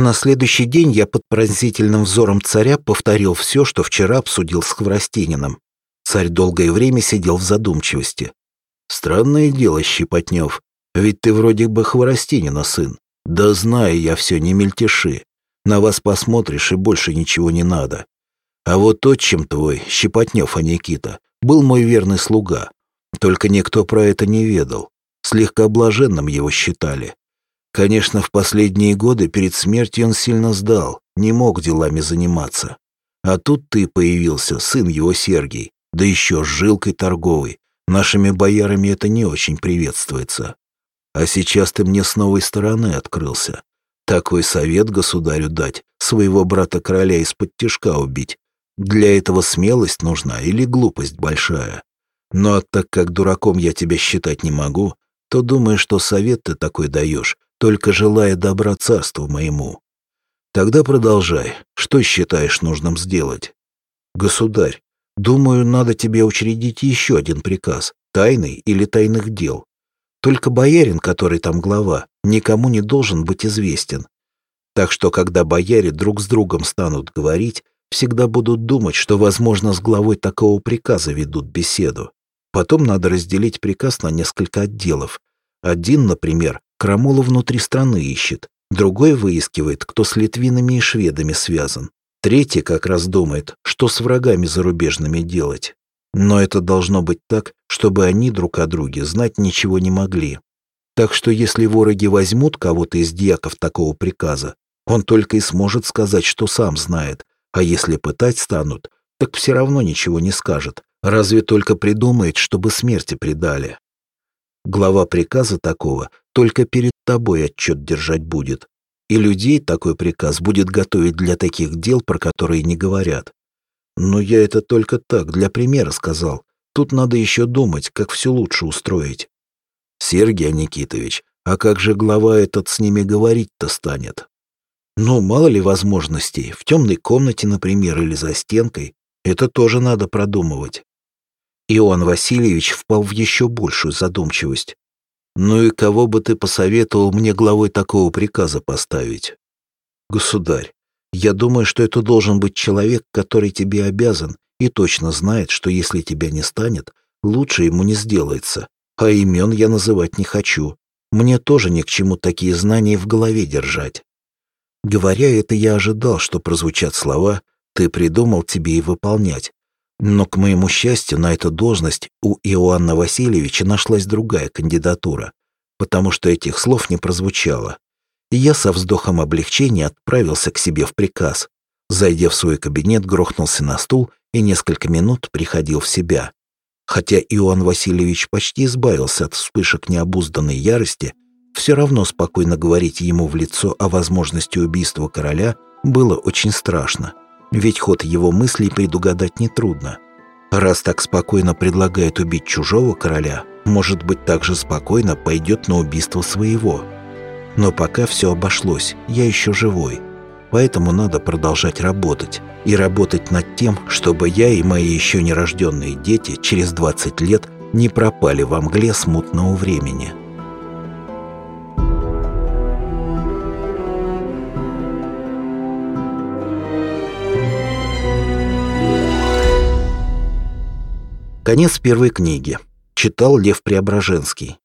На следующий день я под пронзительным взором царя повторил все, что вчера обсудил с Хворостининым. Царь долгое время сидел в задумчивости. «Странное дело, Щепотнев, ведь ты вроде бы Хворостинина сын. Да знаю я все, не мельтеши. На вас посмотришь, и больше ничего не надо. А вот отчим твой, Щепотнев, а Никита, был мой верный слуга. Только никто про это не ведал. Слегка блаженным его считали. Конечно, в последние годы перед смертью он сильно сдал, не мог делами заниматься. А тут ты появился, сын его Сергий, да еще с жилкой торговой. Нашими боярами это не очень приветствуется. А сейчас ты мне с новой стороны открылся. Такой совет государю дать, своего брата-короля из-под тяжка убить. Для этого смелость нужна или глупость большая. Но так как дураком я тебя считать не могу, то думаю, что совет ты такой даешь, только желая добра царству моему. Тогда продолжай. Что считаешь нужным сделать? Государь, думаю, надо тебе учредить еще один приказ, тайный или тайных дел. Только боярин, который там глава, никому не должен быть известен. Так что, когда бояре друг с другом станут говорить, всегда будут думать, что, возможно, с главой такого приказа ведут беседу. Потом надо разделить приказ на несколько отделов. Один, например, Крамола внутри страны ищет, другой выискивает, кто с литвинами и шведами связан. Третий как раз думает, что с врагами зарубежными делать. Но это должно быть так, чтобы они друг о друге знать ничего не могли. Так что если вороги возьмут кого-то из дьяков такого приказа, он только и сможет сказать, что сам знает, а если пытать станут, так все равно ничего не скажет, разве только придумает, чтобы смерти предали. Глава приказа такого только перед тобой отчет держать будет. И людей такой приказ будет готовить для таких дел, про которые не говорят. Но я это только так, для примера сказал. Тут надо еще думать, как все лучше устроить. Сергей Никитович, а как же глава этот с ними говорить-то станет? Ну, мало ли возможностей, в темной комнате, например, или за стенкой. Это тоже надо продумывать. Иоанн Васильевич впал в еще большую задумчивость. «Ну и кого бы ты посоветовал мне главой такого приказа поставить?» «Государь, я думаю, что это должен быть человек, который тебе обязан и точно знает, что если тебя не станет, лучше ему не сделается. А имен я называть не хочу. Мне тоже ни к чему такие знания в голове держать». Говоря это, я ожидал, что прозвучат слова «ты придумал тебе и выполнять», но, к моему счастью, на эту должность у Иоанна Васильевича нашлась другая кандидатура, потому что этих слов не прозвучало. И я со вздохом облегчения отправился к себе в приказ. Зайдя в свой кабинет, грохнулся на стул и несколько минут приходил в себя. Хотя Иоанн Васильевич почти избавился от вспышек необузданной ярости, все равно спокойно говорить ему в лицо о возможности убийства короля было очень страшно. Ведь ход его мыслей предугадать нетрудно. Раз так спокойно предлагает убить чужого короля, может быть, так же спокойно пойдет на убийство своего. Но пока все обошлось, я еще живой. Поэтому надо продолжать работать. И работать над тем, чтобы я и мои еще нерожденные дети через 20 лет не пропали во мгле смутного времени. Конец первой книги. Читал Лев Преображенский.